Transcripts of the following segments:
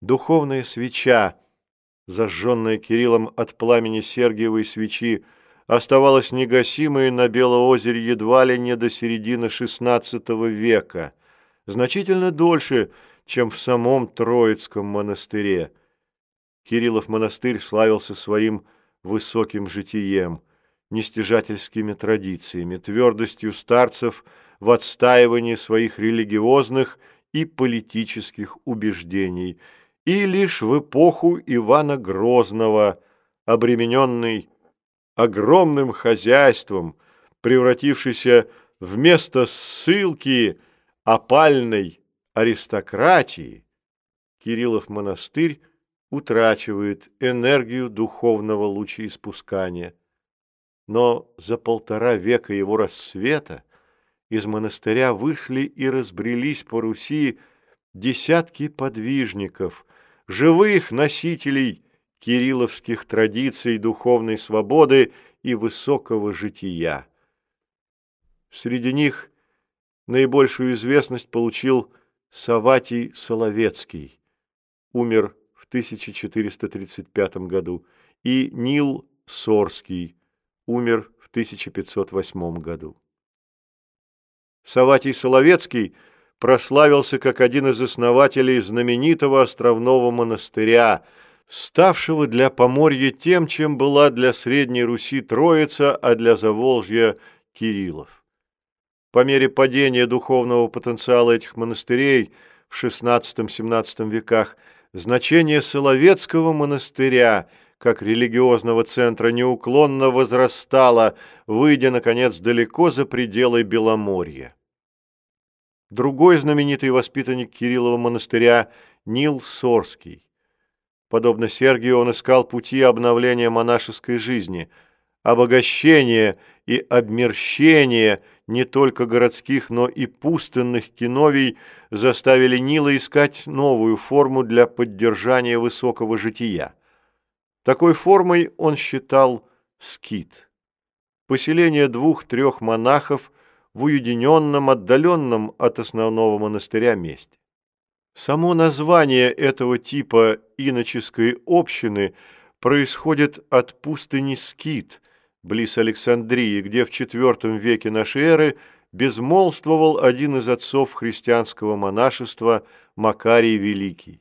Духовная свеча, зажженная Кириллом от пламени Сергиевой свечи, оставалась негасимой на Белоозере едва ли не до середины XVI века, значительно дольше, чем в самом Троицком монастыре. Кириллов монастырь славился своим высоким житием, нестяжательскими традициями, твердостью старцев в отстаивании своих религиозных и политических убеждений, и лишь в эпоху Ивана Грозного, обремененный огромным хозяйством, превратившийся вместо ссылки опальной аристократии, Кириллов монастырь утрачивает энергию духовного лучеиспускания. Но за полтора века его рассвета из монастыря вышли и разбрелись по Руси десятки подвижников, живых носителей кирилловских традиций духовной свободы и высокого жития. Среди них наибольшую известность получил Саватий Соловецкий, умер в 1435 году, и Нил Сорский, умер в 1508 году. Саватий Соловецкий прославился как один из основателей знаменитого островного монастыря – ставшего для Поморья тем, чем была для Средней Руси Троица, а для Заволжья Кириллов. По мере падения духовного потенциала этих монастырей в XVI-XVII веках значение Соловецкого монастыря как религиозного центра неуклонно возрастало, выйдя, наконец, далеко за пределы Беломорья. Другой знаменитый воспитанник Кириллова монастыря – Нил Сорский. Подобно Сергию, он искал пути обновления монашеской жизни, обогащения и обмерщения не только городских, но и пустынных киновий заставили Нила искать новую форму для поддержания высокого жития. Такой формой он считал скит. Поселение двух-трех монахов в уединенном, отдаленном от основного монастыря месте. Само название этого типа иноческой общины происходит от пустыни Скит, близ Александрии, где в IV веке нашей эры безмолвствовал один из отцов христианского монашества Макарий Великий.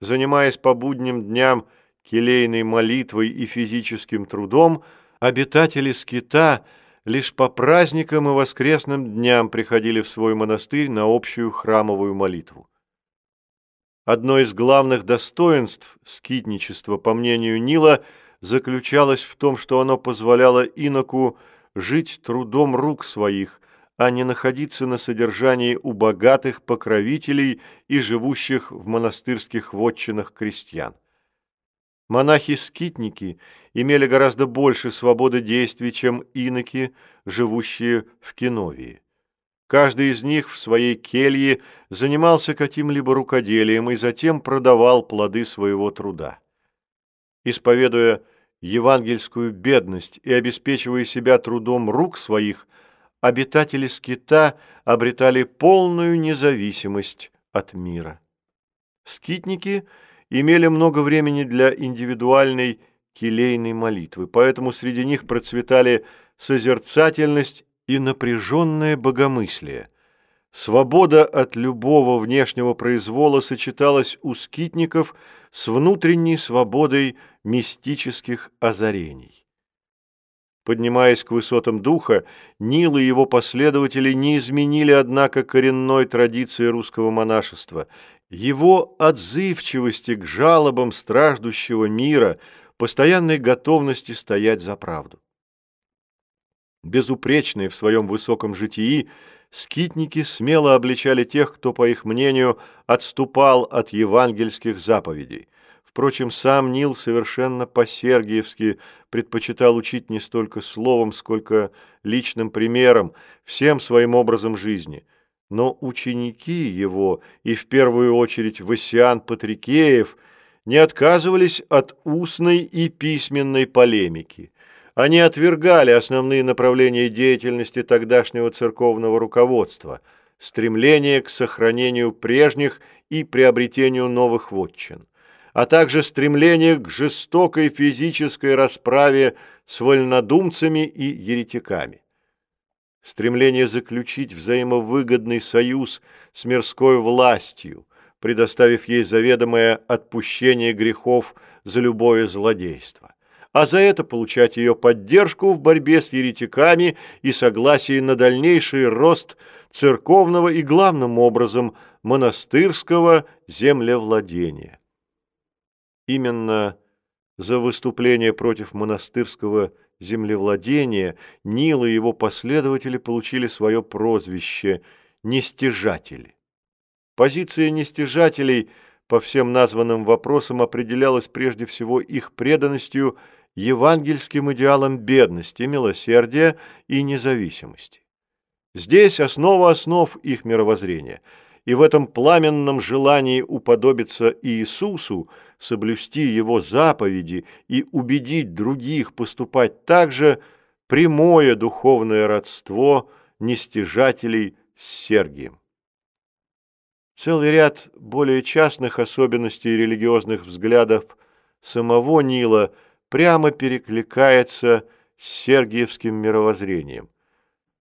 Занимаясь по будним дням келейной молитвой и физическим трудом, обитатели Скита лишь по праздникам и воскресным дням приходили в свой монастырь на общую храмовую молитву. Одно из главных достоинств скитничества, по мнению Нила, заключалось в том, что оно позволяло иноку жить трудом рук своих, а не находиться на содержании у богатых покровителей и живущих в монастырских вотчинах крестьян. Монахи-скитники имели гораздо больше свободы действий, чем иноки, живущие в Киновии. Каждый из них в своей келье занимался каким-либо рукоделием и затем продавал плоды своего труда. Исповедуя евангельскую бедность и обеспечивая себя трудом рук своих, обитатели скита обретали полную независимость от мира. Скитники имели много времени для индивидуальной келейной молитвы, поэтому среди них процветали созерцательность и напряженное богомыслие. Свобода от любого внешнего произвола сочеталась у скитников с внутренней свободой мистических озарений. Поднимаясь к высотам духа, Нил и его последователи не изменили, однако, коренной традиции русского монашества, его отзывчивости к жалобам страждущего мира, постоянной готовности стоять за правду. Безупречные в своем высоком житии, скитники смело обличали тех, кто, по их мнению, отступал от евангельских заповедей. Впрочем, сам Нил совершенно по-сергиевски предпочитал учить не столько словом, сколько личным примером, всем своим образом жизни. Но ученики его, и в первую очередь Васиан Патрикеев, не отказывались от устной и письменной полемики – они отвергали основные направления деятельности тогдашнего церковного руководства – стремление к сохранению прежних и приобретению новых вотчин, а также стремление к жестокой физической расправе с вольнодумцами и еретиками. Стремление заключить взаимовыгодный союз с мирской властью, предоставив ей заведомое отпущение грехов за любое злодейство а за это получать ее поддержку в борьбе с еретиками и согласие на дальнейший рост церковного и, главным образом, монастырского землевладения. Именно за выступление против монастырского землевладения Нил и его последователи получили свое прозвище «нестяжатели». Позиция нестяжателей по всем названным вопросам определялась прежде всего их преданностью – евангельским идеалам бедности, милосердия и независимости. Здесь основа основ их мировоззрения, и в этом пламенном желании уподобиться Иисусу, соблюсти Его заповеди и убедить других поступать так же, прямое духовное родство нестяжателей с Сергием. Целый ряд более частных особенностей религиозных взглядов самого Нила – прямо перекликается с сергиевским мировоззрением.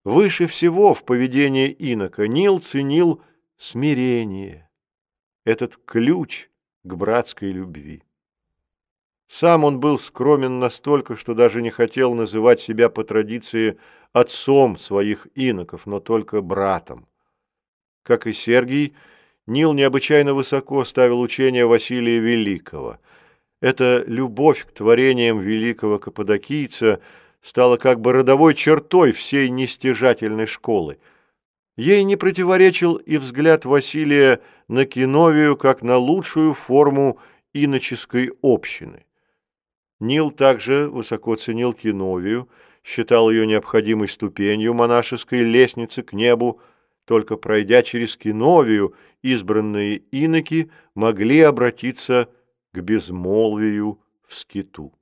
Выше всего в поведении инока Нил ценил смирение, этот ключ к братской любви. Сам он был скромен настолько, что даже не хотел называть себя по традиции отцом своих иноков, но только братом. Как и Сергий, Нил необычайно высоко ставил учение Василия Великого – эта любовь к творениям великого каппадокийца стала как бы родовой чертой всей нестяжательной школы. Ей не противоречил и взгляд Василия на Киновию как на лучшую форму иноческой общины. Нил также высоко ценил Киновию, считал ее необходимой ступенью монашеской лестницы к небу, только пройдя через Киновию, избранные иноки могли обратиться к безмолвию в скиту.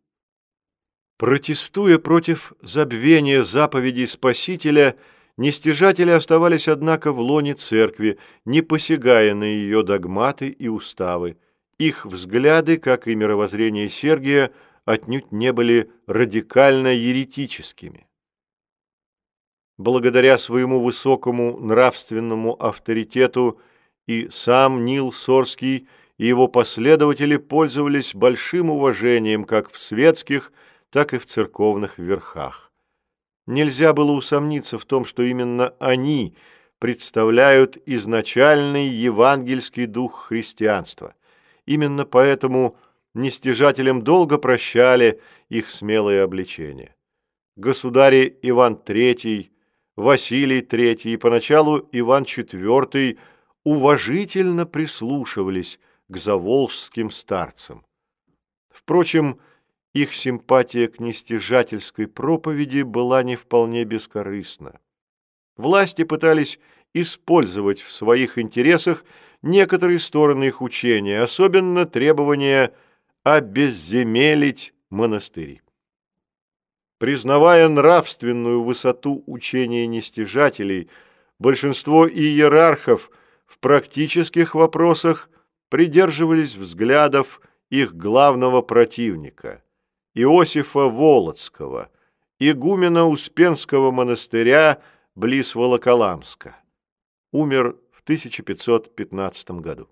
Протестуя против забвения заповедей Спасителя, нестяжатели оставались, однако, в лоне церкви, не посягая на ее догматы и уставы. Их взгляды, как и мировоззрение Сергия, отнюдь не были радикально еретическими. Благодаря своему высокому нравственному авторитету и сам Нил Сорский – и его последователи пользовались большим уважением как в светских, так и в церковных верхах. Нельзя было усомниться в том, что именно они представляют изначальный евангельский дух христианства. Именно поэтому нестяжателям долго прощали их смелые обличения. Государи Иван III, Василий III и поначалу Иван IV уважительно прислушивались к заволжским старцам. Впрочем, их симпатия к нестяжательской проповеди была не вполне бескорыстна. Власти пытались использовать в своих интересах некоторые стороны их учения, особенно требования обезземелить монастыри. Признавая нравственную высоту учения нестяжателей, большинство иерархов в практических вопросах придерживались взглядов их главного противника, Иосифа Волоцкого, игумена Успенского монастыря близ Волоколамска. Умер в 1515 году.